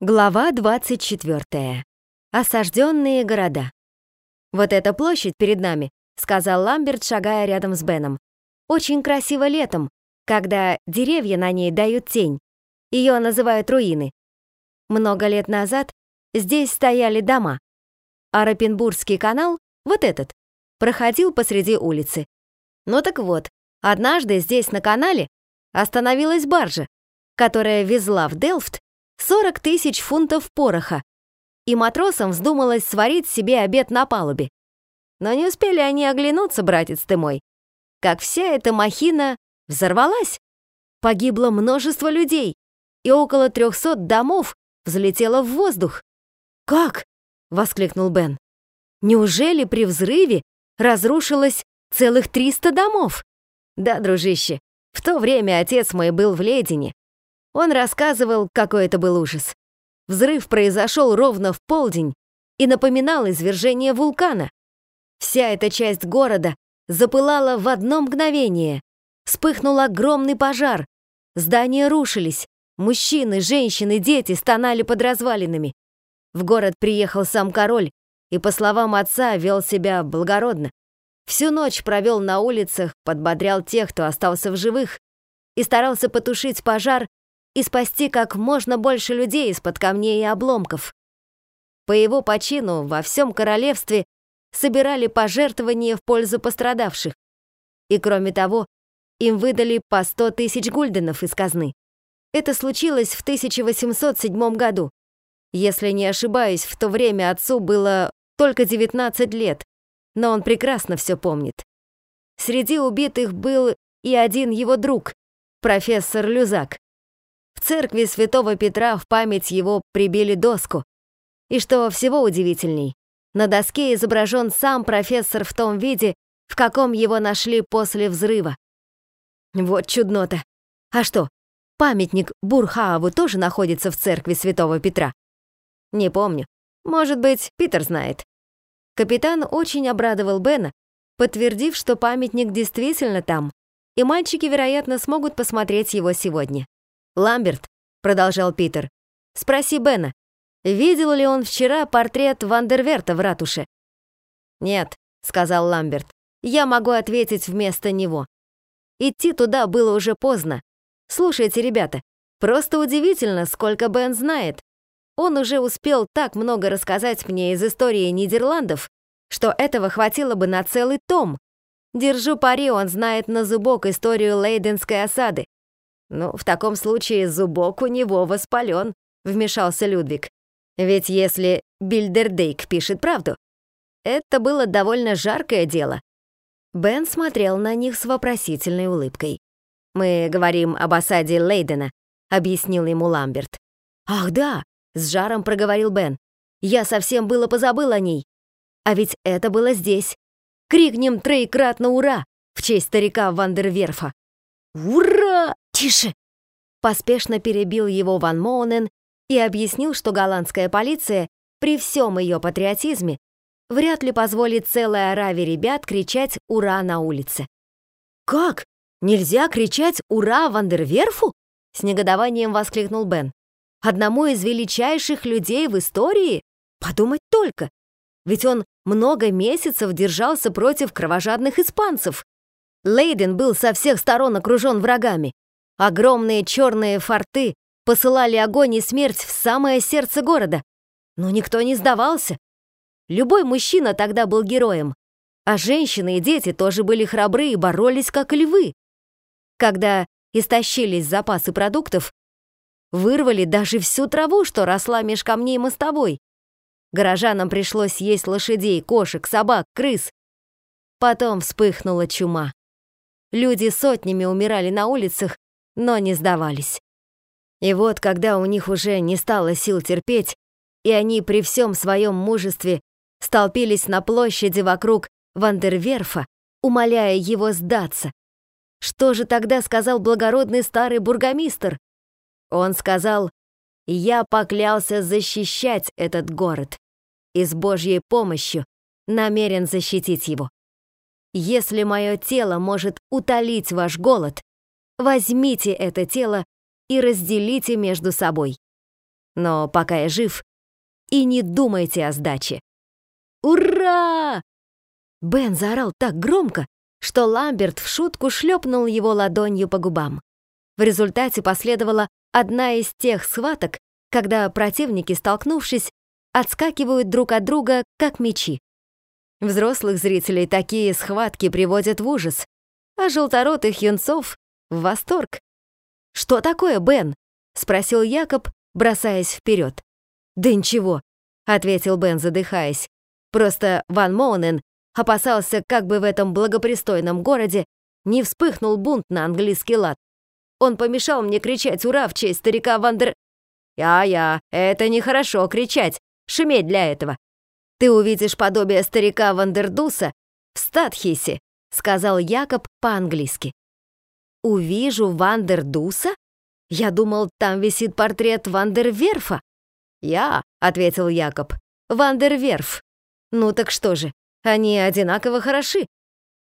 Глава 24. Осажденные города. «Вот эта площадь перед нами», — сказал Ламберт, шагая рядом с Беном. «Очень красиво летом, когда деревья на ней дают тень. Ее называют руины. Много лет назад здесь стояли дома, а Рапенбургский канал, вот этот, проходил посреди улицы. Ну так вот, однажды здесь на канале остановилась баржа, которая везла в Делфт 40 тысяч фунтов пороха, и матросам вздумалось сварить себе обед на палубе. Но не успели они оглянуться, братец ты мой, как вся эта махина взорвалась. Погибло множество людей, и около 300 домов взлетело в воздух. «Как?» — воскликнул Бен. «Неужели при взрыве разрушилось целых 300 домов?» «Да, дружище, в то время отец мой был в Ледине, он рассказывал, какой это был ужас. Взрыв произошел ровно в полдень и напоминал извержение вулкана. Вся эта часть города запылала в одно мгновение. Вспыхнул огромный пожар. Здания рушились. Мужчины, женщины, дети стонали под развалинами. В город приехал сам король и, по словам отца, вел себя благородно. Всю ночь провел на улицах, подбодрял тех, кто остался в живых, и старался потушить пожар и спасти как можно больше людей из-под камней и обломков. По его почину во всем королевстве собирали пожертвования в пользу пострадавших. И кроме того, им выдали по 100 тысяч гульденов из казны. Это случилось в 1807 году. Если не ошибаюсь, в то время отцу было только 19 лет, но он прекрасно все помнит. Среди убитых был и один его друг, профессор Люзак. В церкви святого Петра в память его прибили доску. И что всего удивительней, на доске изображен сам профессор в том виде, в каком его нашли после взрыва. Вот чудно-то. А что, памятник Бурхааву тоже находится в церкви святого Петра? Не помню. Может быть, Питер знает. Капитан очень обрадовал Бена, подтвердив, что памятник действительно там, и мальчики, вероятно, смогут посмотреть его сегодня. «Ламберт», — продолжал Питер, — «спроси Бена, видел ли он вчера портрет Вандерверта в ратуше?» «Нет», — сказал Ламберт, — «я могу ответить вместо него. Идти туда было уже поздно. Слушайте, ребята, просто удивительно, сколько Бен знает. Он уже успел так много рассказать мне из истории Нидерландов, что этого хватило бы на целый том. Держу пари, он знает на зубок историю Лейденской осады. «Ну, в таком случае зубок у него воспален», — вмешался Людвиг. «Ведь если Бильдердейк пишет правду, это было довольно жаркое дело». Бен смотрел на них с вопросительной улыбкой. «Мы говорим об осаде Лейдена», — объяснил ему Ламберт. «Ах да», — с жаром проговорил Бен. «Я совсем было позабыл о ней. А ведь это было здесь. Крикнем троекратно «Ура!» в честь старика Вандерверфа. «Ура!» «Тише!» Поспешно перебил его Ван Моунен и объяснил, что голландская полиция при всем ее патриотизме вряд ли позволит целой ораве ребят кричать «Ура!» на улице. «Как? Нельзя кричать «Ура!» Вандерверфу?» С негодованием воскликнул Бен. «Одному из величайших людей в истории? Подумать только! Ведь он много месяцев держался против кровожадных испанцев. Лейден был со всех сторон окружен врагами. Огромные черные форты посылали огонь и смерть в самое сердце города. Но никто не сдавался. Любой мужчина тогда был героем, а женщины и дети тоже были храбры и боролись как львы. Когда истощились запасы продуктов, вырвали даже всю траву, что росла меж камней мостовой. Горожанам пришлось есть лошадей, кошек, собак, крыс. Потом вспыхнула чума. Люди сотнями умирали на улицах, но не сдавались. И вот, когда у них уже не стало сил терпеть, и они при всем своем мужестве столпились на площади вокруг Вандерверфа, умоляя его сдаться. Что же тогда сказал благородный старый бургомистр? Он сказал, «Я поклялся защищать этот город и с Божьей помощью намерен защитить его. Если мое тело может утолить ваш голод, Возьмите это тело и разделите между собой. но пока я жив, и не думайте о сдаче. Ура! Бен заорал так громко, что Ламберт в шутку шлепнул его ладонью по губам. В результате последовала одна из тех схваток, когда противники, столкнувшись, отскакивают друг от друга, как мечи. Взрослых зрителей такие схватки приводят в ужас, а желторотых юнцов — в восторг. «Что такое, Бен?» — спросил Якоб, бросаясь вперед. «Да ничего», — ответил Бен, задыхаясь. «Просто Ван Моунен опасался, как бы в этом благопристойном городе не вспыхнул бунт на английский лад. Он помешал мне кричать «Ура!» в честь старика Вандер... «Я-я, это нехорошо кричать, шуметь для этого. Ты увидишь подобие старика Вандердуса в Stadhuis е», сказал Якоб по-английски. «Увижу Вандердуса? Я думал, там висит портрет Вандерверфа». «Я», — ответил Якоб, — «Вандерверф». «Ну так что же, они одинаково хороши».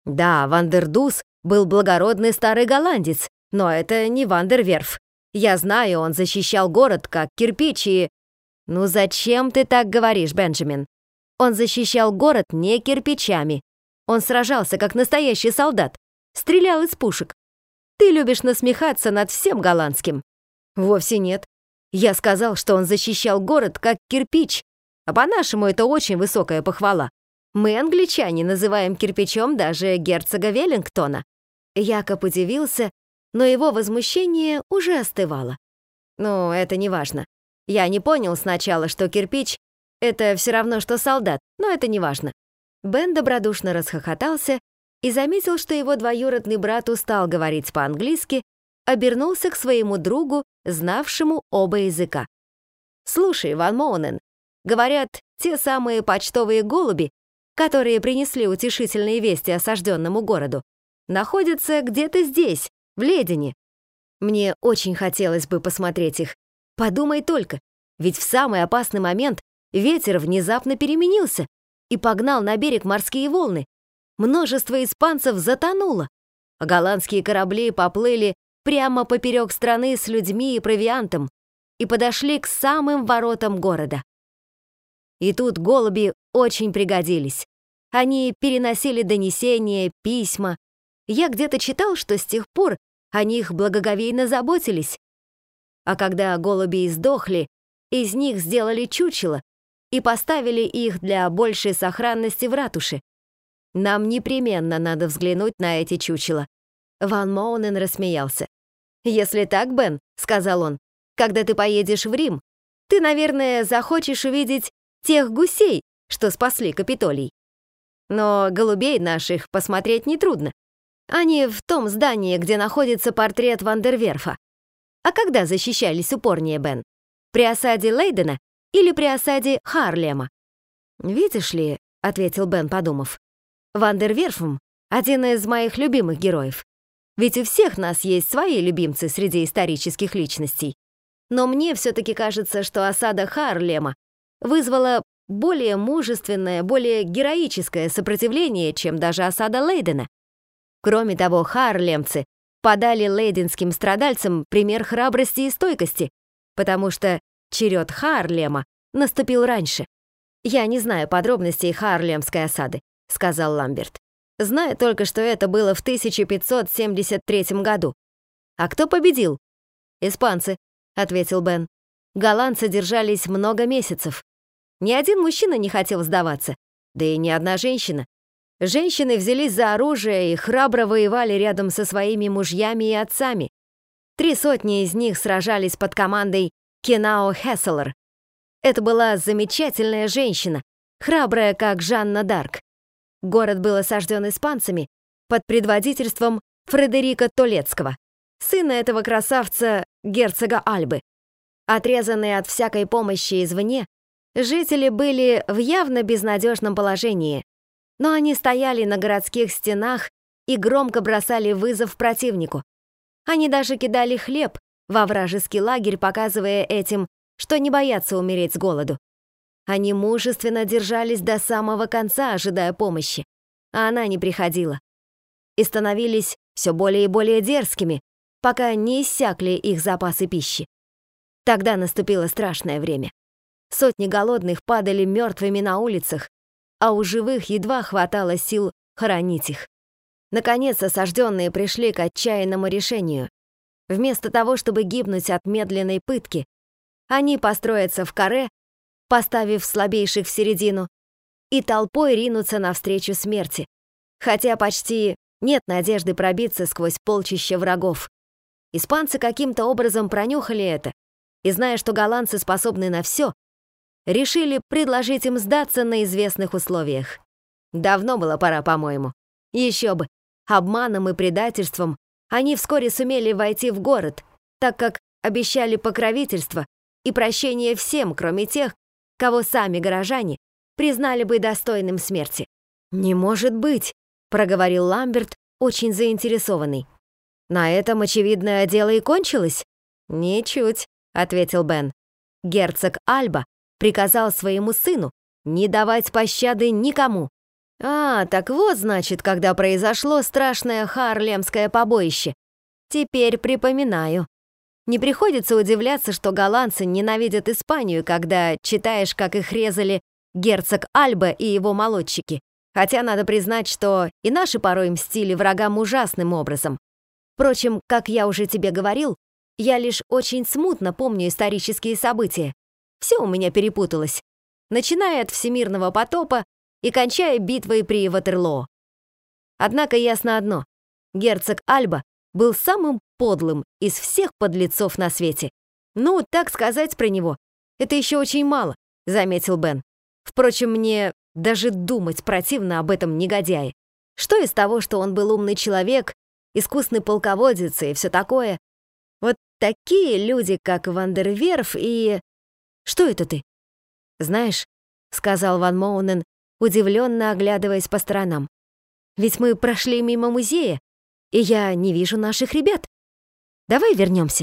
Да, Вандердус был благородный старый голландец, но это не Вандерверф. Я знаю, он защищал город как кирпич и... Ну зачем ты так говоришь, Бенджамин? Он защищал город не кирпичами. Он сражался как настоящий солдат, стрелял из пушек. Ты любишь насмехаться над всем голландским. Вовсе нет. Я сказал, что он защищал город как кирпич, а по-нашему это очень высокая похвала. Мы, англичане, называем кирпичом даже герцога Веллингтона. Якоб удивился но его возмущение уже остывало. Ну, это не важно. Я не понял сначала, что кирпич — это все равно, что солдат, но это не важно. Бен добродушно расхохотался и заметил, что его двоюродный брат устал говорить по-английски, обернулся к своему другу, знавшему оба языка. «Слушай, Ван Моунен, говорят, те самые почтовые голуби, которые принесли утешительные вести осажденному городу, находятся где-то здесь, в Ледине. Мне очень хотелось бы посмотреть их. Подумай только, ведь в самый опасный момент ветер внезапно переменился и погнал на берег морские волны. Множество испанцев затонуло, голландские корабли поплыли прямо поперек страны с людьми и провиантом и подошли к самым воротам города. И тут голуби очень пригодились. Они переносили донесения, письма, я где-то читал, что с тех пор о них благоговейно заботились. А когда голуби издохли, из них сделали чучело и поставили их для большей сохранности в ратуше. Нам непременно надо взглянуть на эти чучела. Ван Моунен рассмеялся. «Если так, Бен», — сказал он, — «когда ты поедешь в Рим, ты, наверное, захочешь увидеть тех гусей, что спасли Капитолий. Но голубей наших посмотреть нетрудно. Они в том здании, где находится портрет Вандерверфа. А когда защищались упорнее, Бен? При осаде Лейдена или при осаде Харлема? «Видишь ли», — ответил Бен, подумав, «Вандерверф — один из моих любимых героев. Ведь у всех нас есть свои любимцы среди исторических личностей. Но мне все-таки кажется, что осада Харлема вызвала более мужественное, более героическое сопротивление, чем даже осада Лейдена. Кроме того, харлемцы подали лейденским страдальцам пример храбрости и стойкости, потому что черед Харлема наступил раньше. «Я не знаю подробностей Харлемской осады», — сказал Ламберт. «Знаю только, что это было в 1573 году. А кто победил?» «Испанцы», — ответил Бен. «Голландцы держались много месяцев. Ни один мужчина не хотел сдаваться, да и ни одна женщина. Женщины взялись за оружие и храбро воевали рядом со своими мужьями и отцами. Три сотни из них сражались под командой Кенао Хесселер. Это была замечательная женщина, храбрая, как Жанна Дарк. Город был осажден испанцами под предводительством Фредерика Толецкого, сына этого красавца герцога Альбы. Отрезанные от всякой помощи извне, жители были в явно безнадежном положении, но они стояли на городских стенах и громко бросали вызов противнику. Они даже кидали хлеб во вражеский лагерь, показывая этим, что не боятся умереть с голоду. Они мужественно держались до самого конца, ожидая помощи, а она не приходила. И становились все более и более дерзкими, пока не иссякли их запасы пищи. Тогда наступило страшное время. Сотни голодных падали мертвыми на улицах, а у живых едва хватало сил хоронить их. Наконец осажденные пришли к отчаянному решению. Вместо того, чтобы гибнуть от медленной пытки, они построятся в каре, поставив слабейших в середину, и толпой ринутся навстречу смерти, хотя почти нет надежды пробиться сквозь полчища врагов. Испанцы каким-то образом пронюхали это, и зная, что голландцы способны на все, решили предложить им сдаться на известных условиях. Давно было пора, по-моему. Еще бы, обманом и предательством они вскоре сумели войти в город, так как обещали покровительство и прощение всем, кроме тех, кого сами горожане признали бы достойным смерти. «Не может быть», — проговорил Ламберт, очень заинтересованный. «На этом, очевидно, дело и кончилось?» «Ничуть», — ответил Бен. Герцог Альба приказал своему сыну не давать пощады никому. А, так вот, значит, когда произошло страшное харлемское побоище. Теперь припоминаю. Не приходится удивляться, что голландцы ненавидят Испанию, когда читаешь, как их резали герцог Альба и его молодчики. Хотя надо признать, что и наши порой мстили врагам ужасным образом. Впрочем, как я уже тебе говорил, я лишь очень смутно помню исторические события. Все у меня перепуталось, начиная от всемирного потопа и кончая битвой при Ватерлоо. Однако ясно одно. Герцог Альба был самым подлым из всех подлецов на свете. Ну, так сказать про него, это еще очень мало, заметил Бен. Впрочем, мне даже думать противно об этом негодяе. Что из того, что он был умный человек, искусный полководец и все такое? Вот такие люди, как Вандерверф и... Что это ты? Знаешь, сказал Ван Моунен, удивленно оглядываясь по сторонам. Ведь мы прошли мимо музея, и я не вижу наших ребят. Давай вернемся.